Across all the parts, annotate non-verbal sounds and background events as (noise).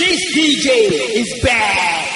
This DJ is bad.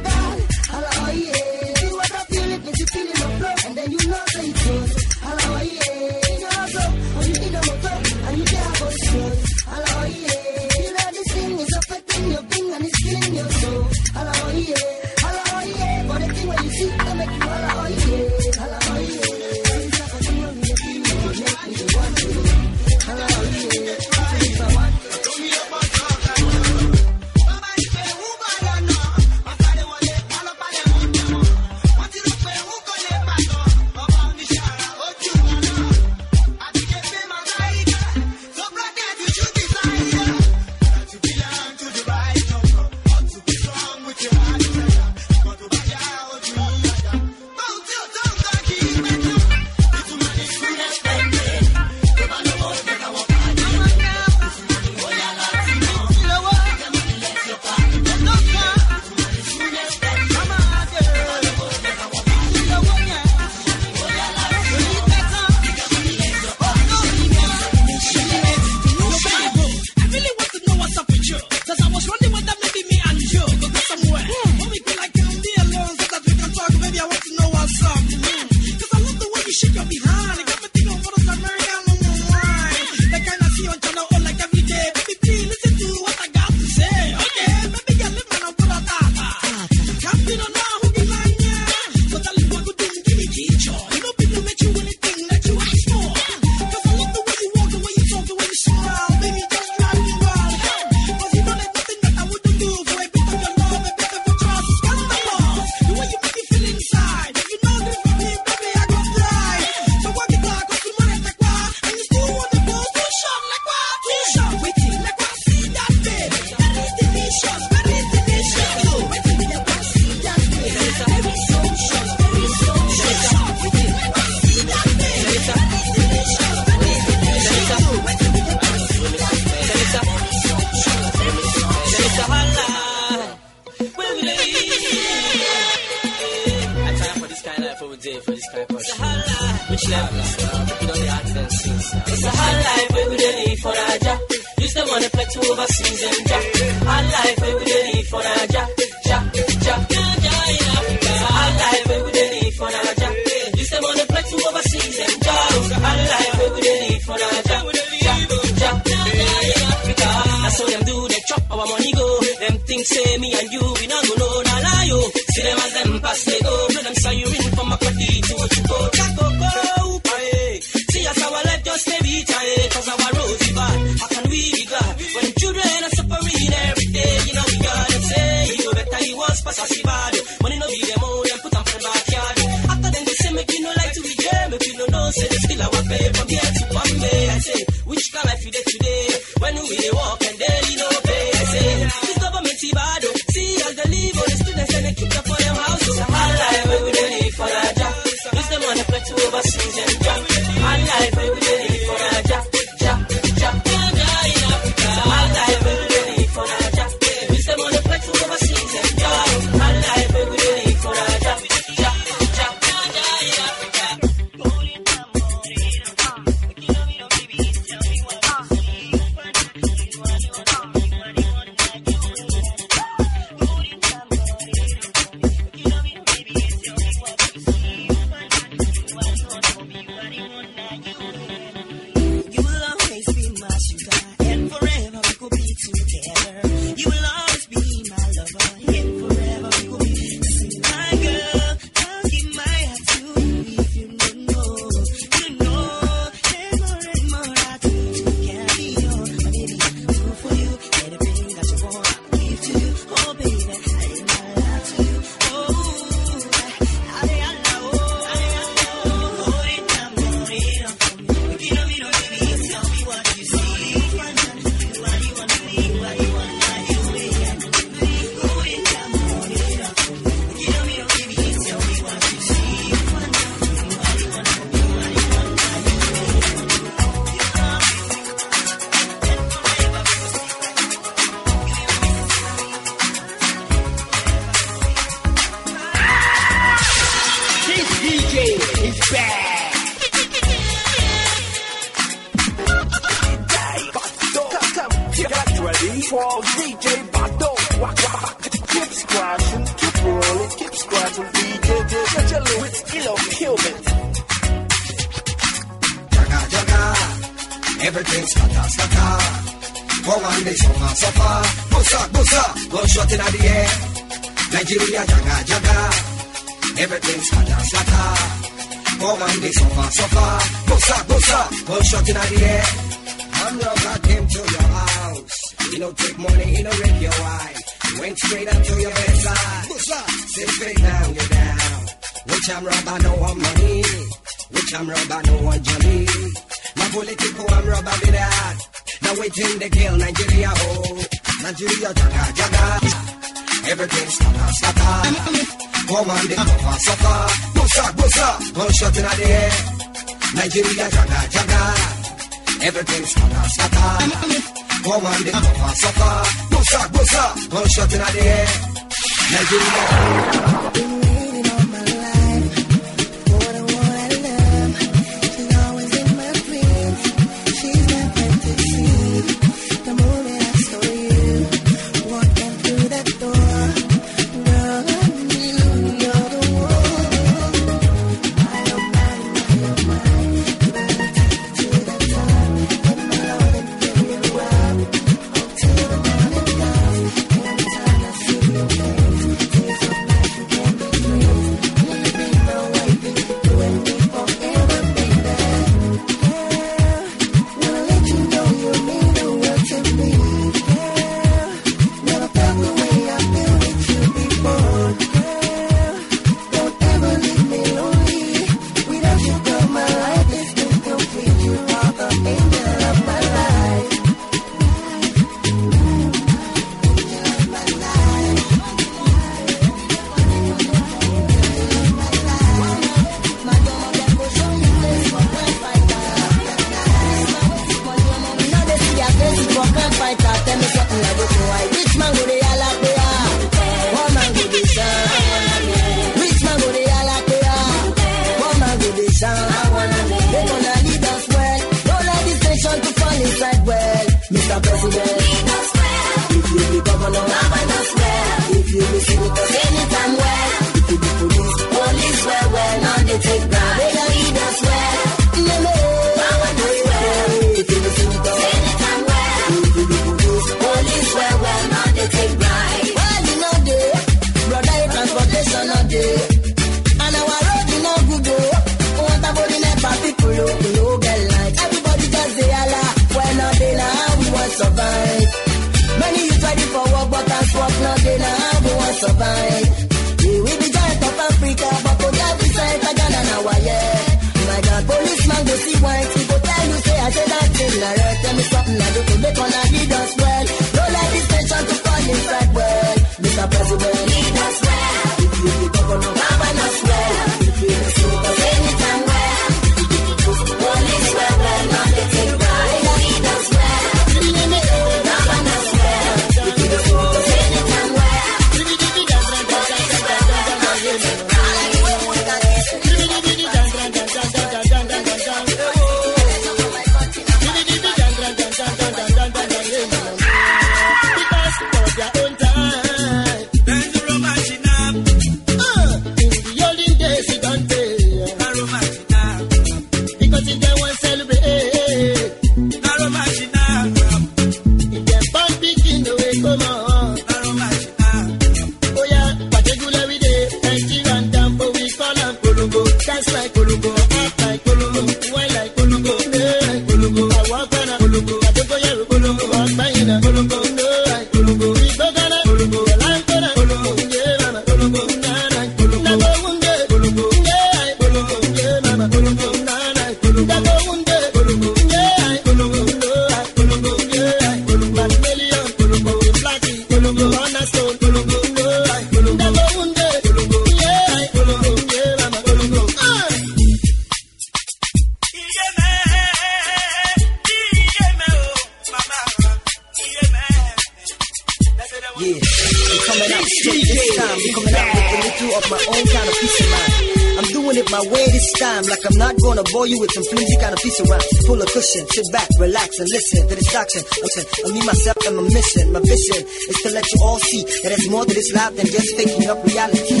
And listen to this doctrine. Listen, of me, myself, and my mission. My vision is to let you all see that there's more to this life than just faking up reality.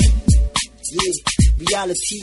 Yeah, reality.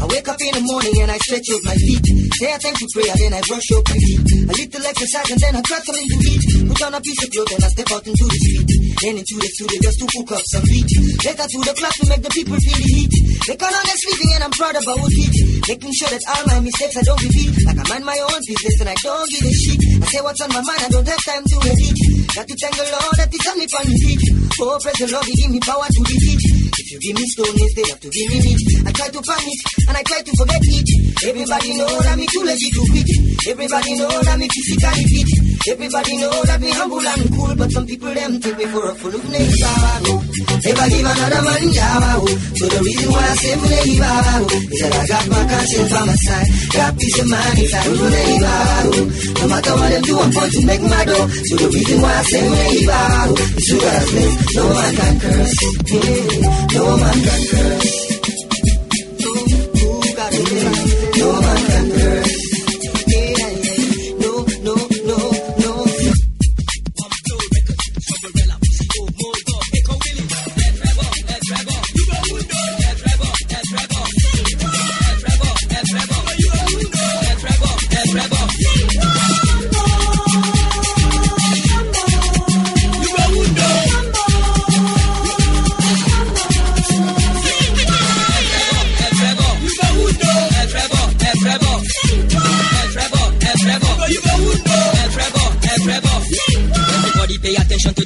I wake up in the morning and I stretch out my feet. Say I thank you prayer, then I brush up my teeth. A little exercise and then I grab something to eat. Put on a piece of clothes and I step out into the street. Then into the studio just to cook up some beat. Later to the club to make the people feel the heat. They call on their sleeping and I'm proud about it. Making sure that all my mistakes I don't repeat. Like I mind my own business and I don't give a shit. I say what's on my mind, I don't have time to edit. Got to thank the Lord that got me on his feet. Oh, praise the Lord, He give me power to defeat. If you give me stone instead of to give me meat, I try to panic and I try to forget it. Everybody know that me too lazy to quit. Everybody know that me physically fit. Everybody know that me humble and cool, but some people them take me for a fool of Nevago. Never give another man Javago. Oh. So the reason why I say Nevago is that I got my conscience on my side. Got peace of mind if I. No matter what them do, I'm going to make my dough. So the reason why I say Nevago is you gotta bless. No man can curse. Yeah, no man can curse.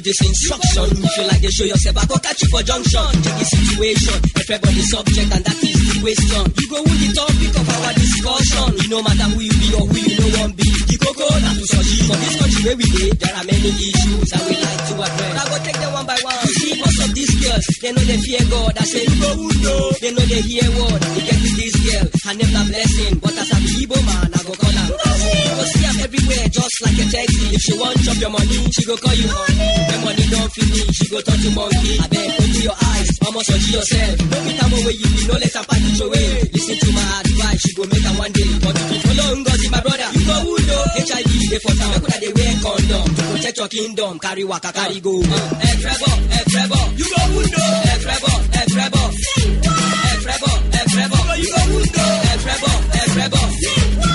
This instruction. If you like to show yourself, I go catch you for junction. Check the situation. Everybody subject and that is the question. You go with the topic of our discussion. You no matter who you be or who you know one be. The coco na to sushi. For this country where we live, there are many issues I would like to address. I go take them one by one. You see most of these girls, they know they fear God. I say you go undo. They know they hear word. They get with this girl. I never blessing, but as a Igbo man, I go call her. Everywhere, just like a taxi. If she want chop your money, she go call you honey. When money don't finish, she go turn to monkey. I beg, open your eyes, almost touch yourself. No be time away you be, no let her package away. Listen to my advice, she go make her one day. But if you follow Ngozi, my brother, you go undo. HIV, they for town, make they wear condom. To protect your kingdom, carry waka, carry go. Uh, eh, Trevor, eh, Trevor, you go undo. Eh, Trevor, eh, Trevor. Eh, Trevor, eh, Trevor, you go undo. Eh, Trevor, eh, Trevor. Give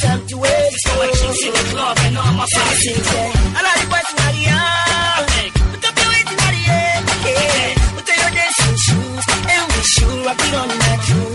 time the club and all. I like the boys in the on your dancing and we should rock it all night.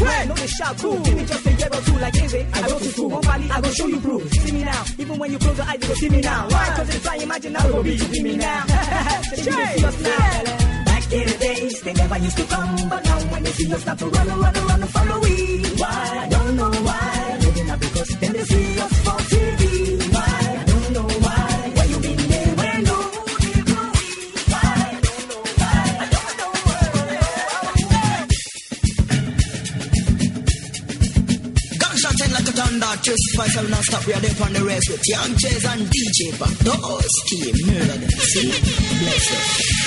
When? No, they shout cool. Give me just a year or two like Inve. I go to school, one I go show you proof. See me now. Even when you close your eyes, you go see me now. Why? Cause it's flying, imagine how will be. You see me now. (laughs) Back in the days, they never used to come, but now when they see us, start to run, run, run, follow me. Why? I don't know why. Maybe not because then they see us fall. Trespass I will not stop, we are there on the rest with Young Chairs and DJ Back. Those team, murder them. See? Bless them.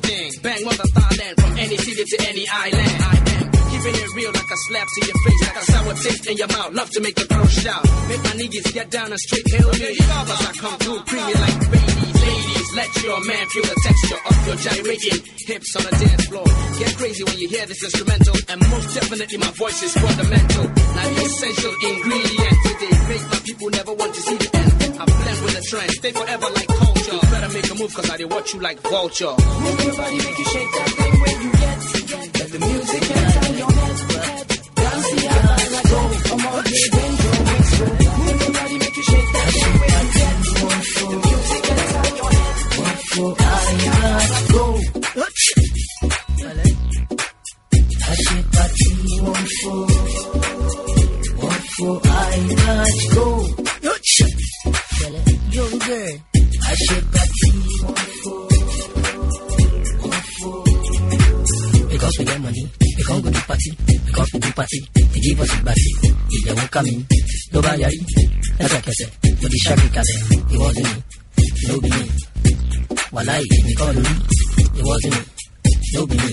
things. Bang on the Thailand from any city to any island. I am keeping it real like a slap to your face, like a sour taste in your mouth. Love to make the girl shout. Make my niggas get down and straight hail me. Cause I come through creamy like babies. Ladies, let your man feel the texture of your gyrating hips on the dance floor. Get crazy when you hear this instrumental, and most definitely my voice is fundamental. Like essential ingredient today, make my people never want to see the end. I blend with the trend, stay forever like culture. You better make a move, cause I did what you like vulture. Make your body make you shake that thing when you get shabby kalẹ̀, it wasn't me, no be me. Wàláì èmi kọ́ lórí, it wasn't me, no be me.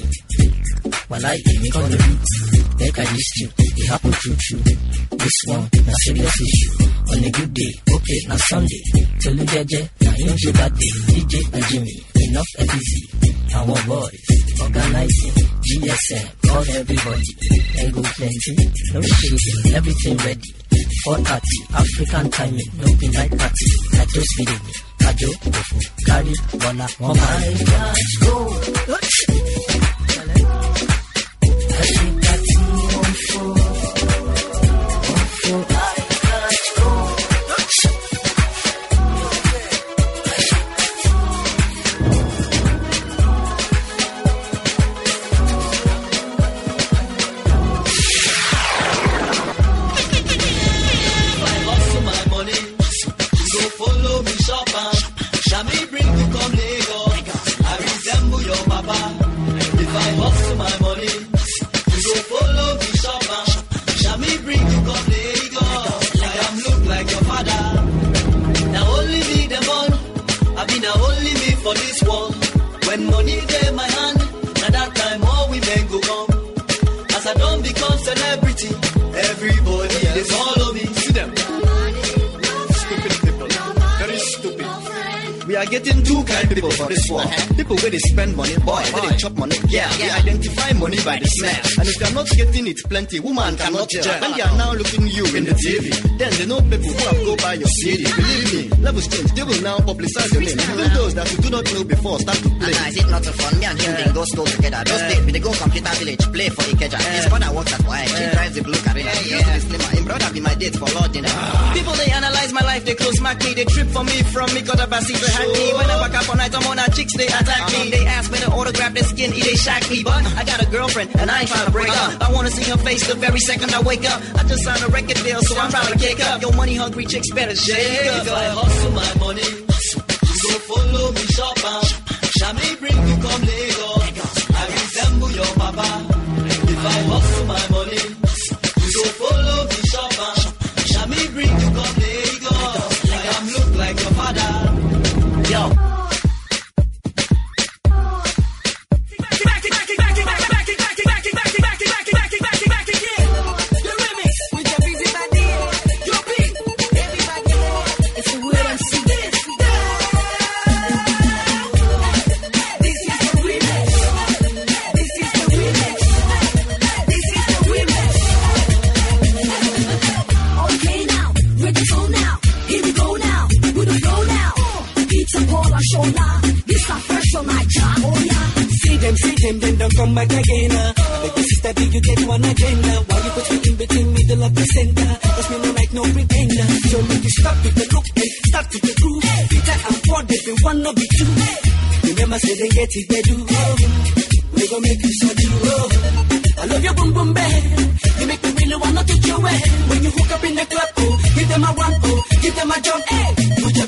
Wàláì èmi kọ́ lórí, make I list you, it happen true true. This one na serious issue. On a good day, okay na Sunday. Tolu jẹjẹ na him ṣe bad day. DJ and Jimmy, enough easy. Our boys, organizing, GSM, call everybody. And go plenty, no shaking, everything ready. 430, African timing, no be night party. Like those video me. Kajo, Kari, Bola, oh my gosh, go! Dey my hand, na that time all women go come. As I don't become celebrity, everybody they follow me. Are getting two kind people for this world. Uh-huh. People where they spend money, boy, where they chop money. Yeah, they identify money by the smell. And if they're not getting it plenty, woman cannot judge. When they are now looking you in the TV, then they know people who have go by your CD. Believe me, levels change. They will now publicize your name. Even those that you do not know before start to play. Nah, is it not so fun? Me and him then go school together. Those days we go computer village, play for Ikeja. His brother works at YG, he drives the blue Carina. He used to be slimmer. Him brother be my date for Lord dinner. Ah. People they analyze my life, they close my me, they trip for me from me, got a bassy to hack me. When I back up all night, I'm on a chicks, they attack me. They ask me to autograph their skin, they shack me. But I got a girlfriend, and I ain't trying to break up. I wanna see her face the very second I wake up. I just signed a record deal, so I'm trying to kick up. Yo, money hungry chicks better shake up. If I hustle my money, you go follow me shop am. Shami bring you come Lagos. I resemble your papa. If I hustle Them, then don't come back again. Uh. Baby sister, do you get one agenda? Why you put me in between middle of the center? Cause me no like no pretender. So make you stop with the look and start with the groove. Peter and they be one, no be two. Remember, say they get it, they do. We gon' make you so you. Oh. I love your boom boom bang. You make me really wanna touch your way. When you hook up in the club, oh, give them a one, oh, give them a jump, hey. Put your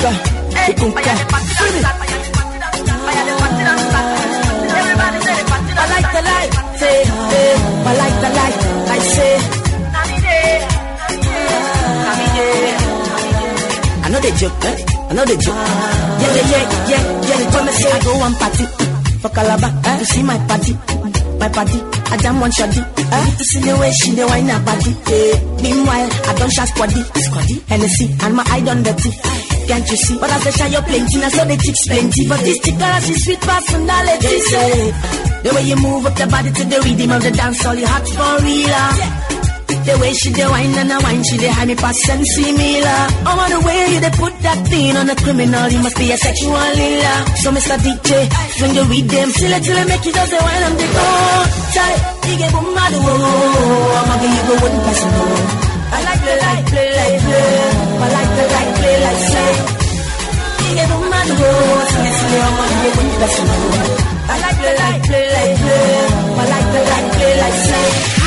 ukunka, ukunka. I like the light, say, say, I like the light, I say. I know they joke, eh? I know they joke. Yeah, yeah, yeah, yeah, yeah. Come and say I go one party for Calabar eh? to see my party. My party, I jam one shoddy. Eh? To see the way she the wine her body. Eh? Meanwhile, I don't shot squaddy, squaddy, Hennessy, and my eye done dirty. Can't you see? But I say shine your plenty, now so the chicks plenty. But this chick girl, she sweet personality. Say, the way you move up the body to the rhythm of the dance, all you hot for real. ah. The way she dey wine and a wine, she dey hide me past and see me la. Oh, the way you dey put that thing on a criminal, you must be a sexual lila. So Mr. DJ, swing the rhythm, till it till it make you just say wine and they go. Try, you get boom oh, I'ma give you go one person. I play like play like play, I like the like play like person oh. I like like play like play, I like the like play like.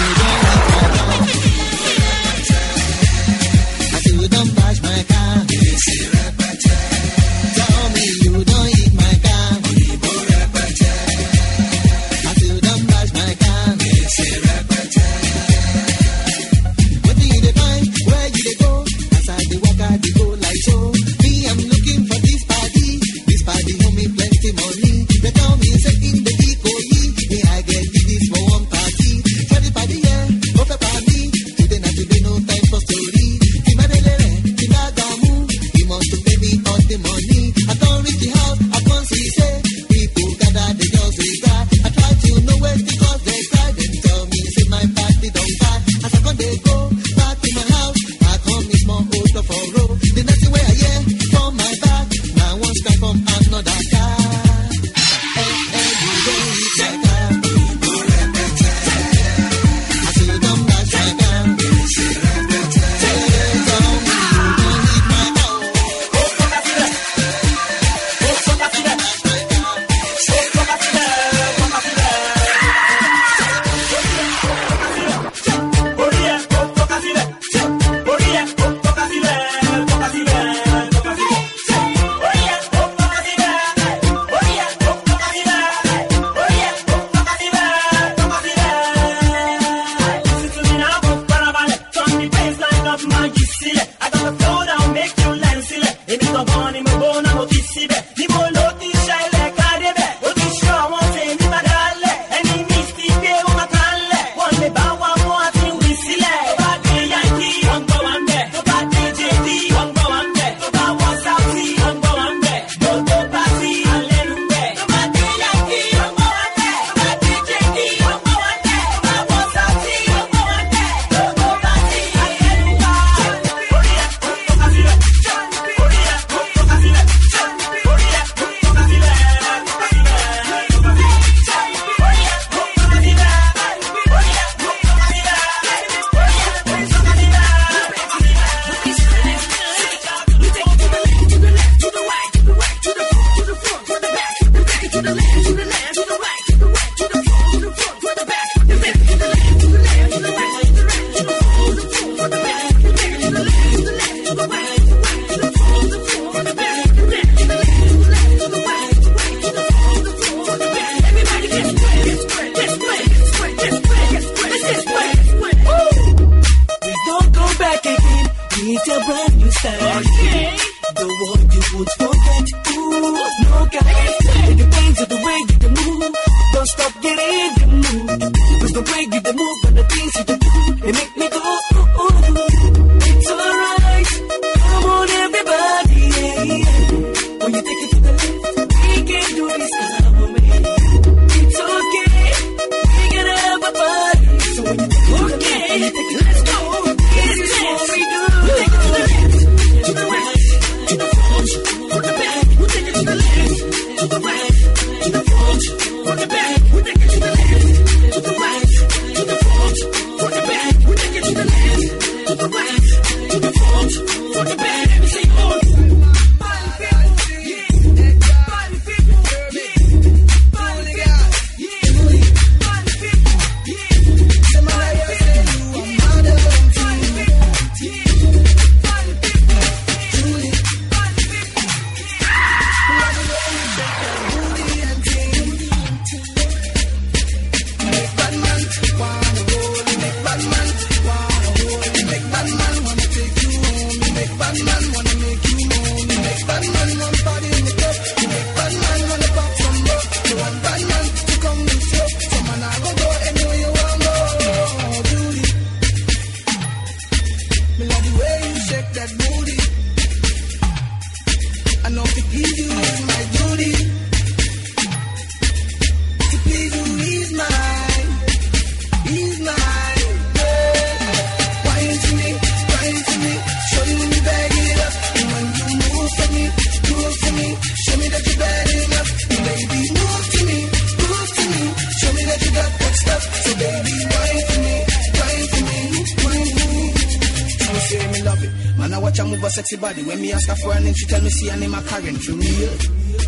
sexy body. When me ask her for her name, she tell me see her name I Karen. For real.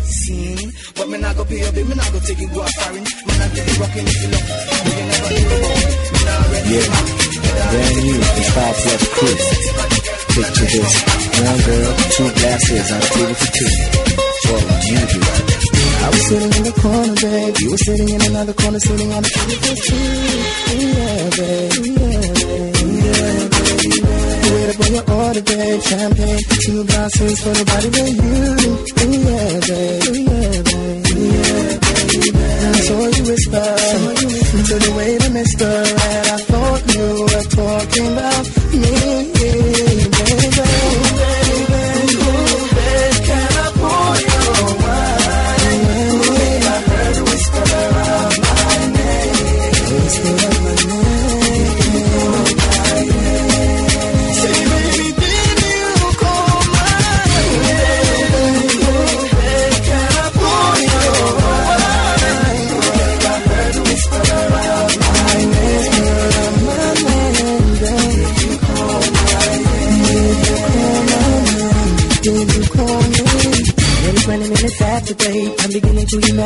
Seen. But me not go pay up me not go take it go a foreign. Me not get it rocking if you know. Never it. Me not ready. Yeah. Brand new, the five plus crew. Picture this. One girl, two glasses, I'm table for two. What would you do? I was sitting in the corner, babe. You were sitting in another corner, sitting on the table for two. Yeah, babe. Yeah, babe. Yeah, babe. Yeah, babe. Wait up on your order, babe. Champagne, two glasses for the body, babe. You, ooh yeah, babe. Ooh yeah, babe. Ooh yeah, babe. I saw you whisper to the way the mister, and I thought you were talking about me.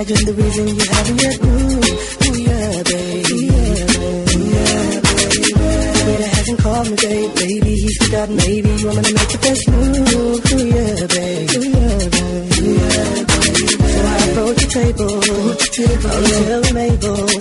Imagine the reason you haven't yet. moved, ooh yeah, baby. Ooh, hasn't called me, babe. Baby, he's forgot. Maybe you want me to make the best move. Ooh, yeah, babe. Ooh, yeah, babe. Ooh, yeah, babe. So I approach the table. Approach the table. I was Mabel.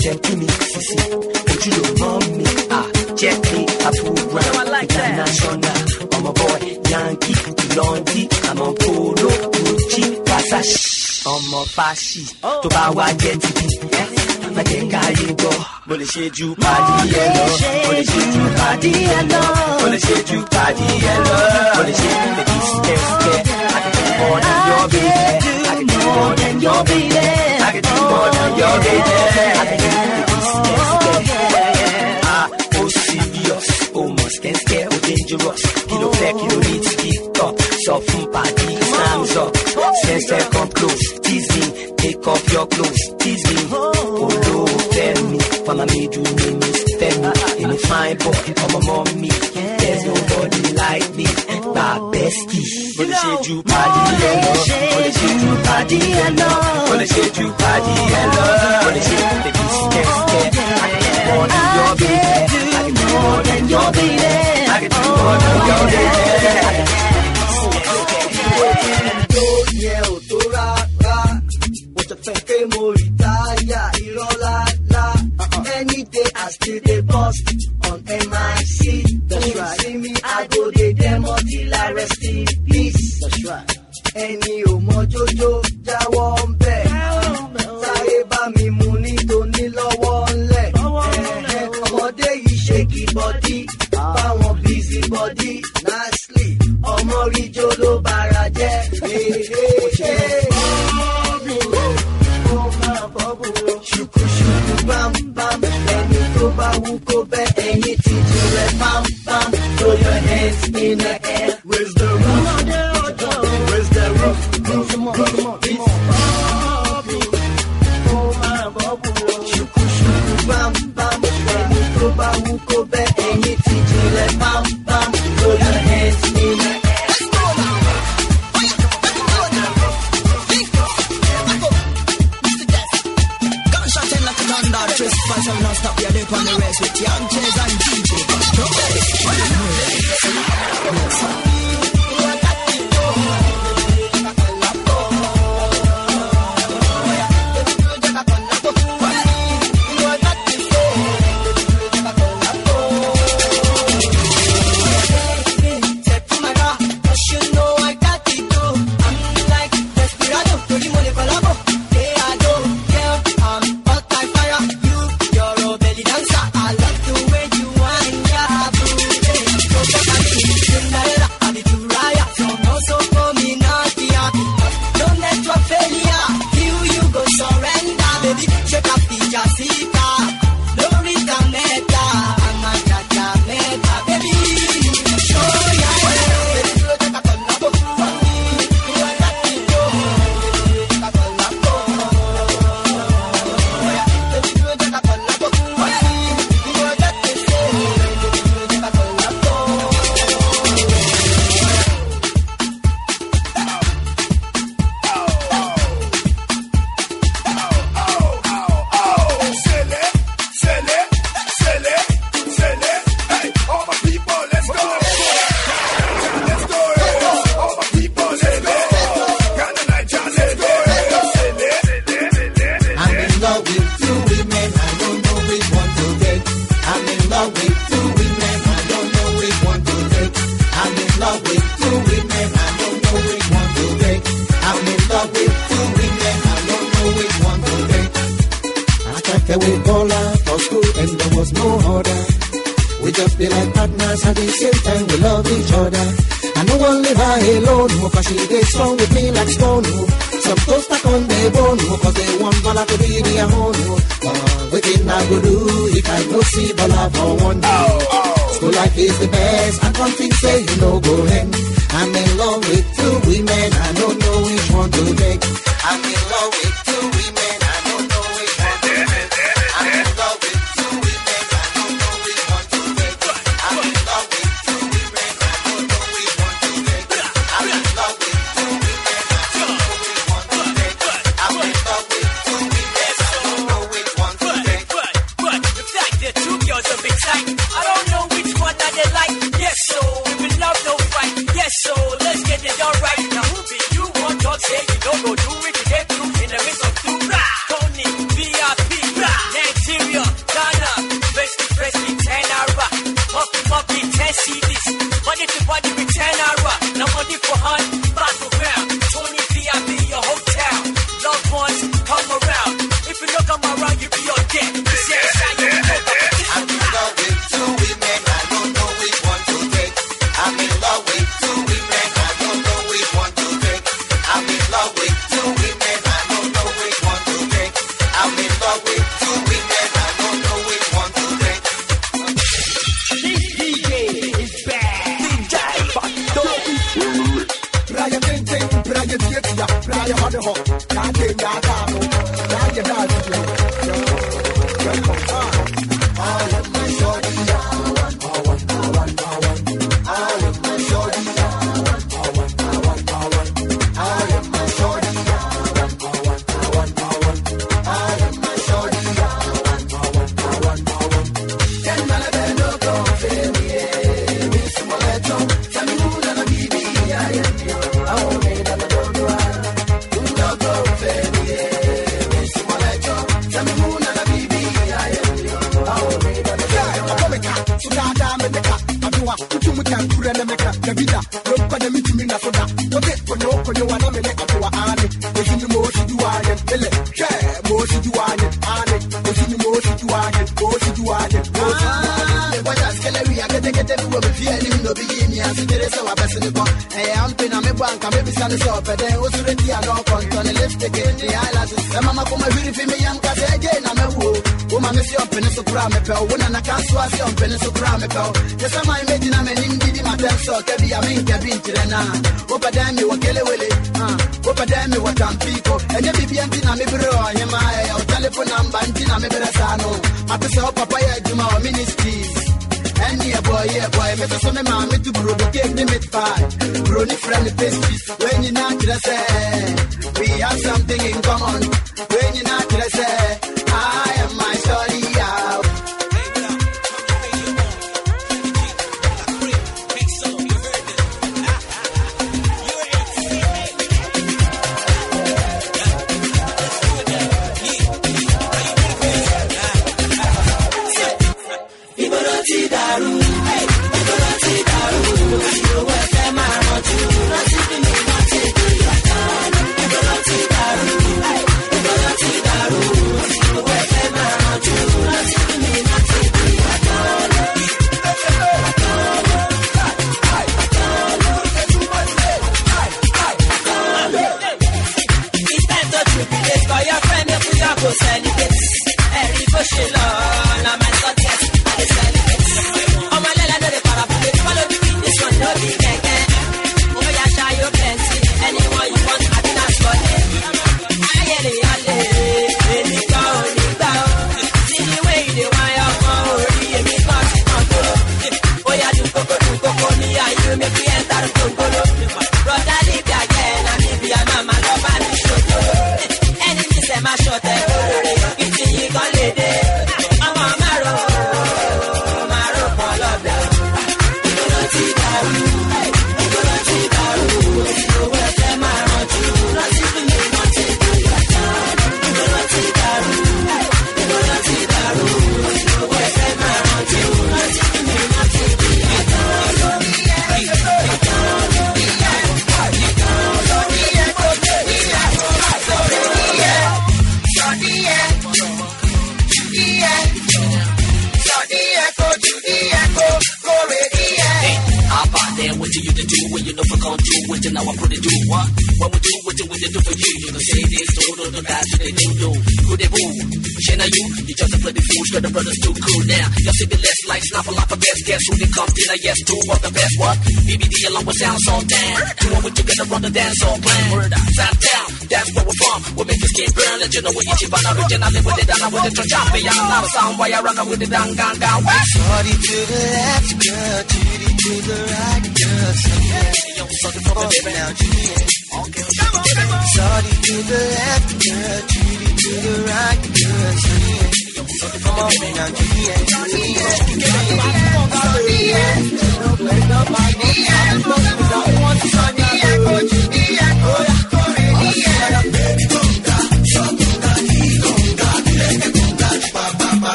Step to me, sissy. Put you on me, ah, check me, I pull ground. I like that. International, I'm a boy, Yankee, Blondie, I'm on Polo, Gucci, Versace. ọmọ fáṣì tó bá wá jẹ́ tìbí má jẹ́ káyé gbọ́. Mo lè ṣe ju pàdé ẹ lọ. mo lè ṣe ju pàdé ẹ lọ. Mo lè ṣe ju pàdé ẹ lọ. Mo lè ṣe bèbí sikẹ́sikẹ́ àkẹ́kẹ́ yọ bèbí àkẹ́kẹ́ mọ́ ní yọ bèbí àkẹ́kẹ́ mọ́ ní yọ bèbí àkẹ́kẹ́ bèbí sikẹ́sikẹ́ ah oh serious oh must get scared oh dangerous kí ló ní ti keep up sọ fún pàdé time's up sẹ́sẹ́ come close tease me take off your clothes tease me olóòfẹ́ mi fama mi dùn ní mi fẹ́ mi èmi fine boy ọmọ mọ́ mi there's nobody like me. Gba bestie. Mo lè ṣe ju pàdé ẹ lọ mo lè ṣe ju pàdé ẹ lọ mo lè ṣe ju pàdé ẹ lọ mo lè ṣe bèbí sikẹ́sikẹ́ àkẹ́kẹ́ mọ́ ní yọ bèbí àkẹ́kẹ́ mọ́ ní yọ bèbí àkẹ́kẹ́ mọ́ ní yọ bèbí. tó I still dey bust on MIC that's right. see me I go dey demo till I rest in peace. That's right. Ẹni ò mọ jójó jáwọ́ ń bẹ̀. Sáré bá mi mú nítorí lọ́wọ́ ńlẹ̀ Ẹ̀hẹ̀, ọmọdé yìí ṣe kí bọ́dí. Báwọn busy body nicely. Ọmọ ríjó ló bára jẹ́ (laughs) èèyàn ṣùkúṣùkú bámbám ẹni tó bá wú kó bẹ́ ẹyin throw your hands in the air raise the roof